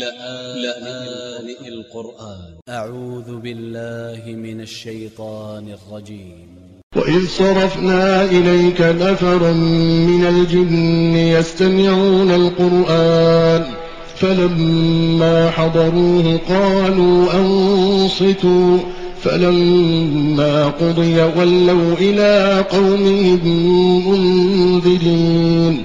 لآن القرآن. أ ع و ذ ب ا ل ل ه من ا ل ش ي ط ا ن ا ل ج ي م وإذ صرفنا إليك نفرا من الجن يستمعون القرآن فلما حضروه قالوا أنصتوا فلما قضي ولوا إلى قومهم منذرين.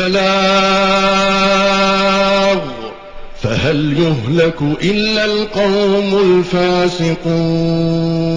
بلاغ فهل يهلك إلا القوم الفاسقون؟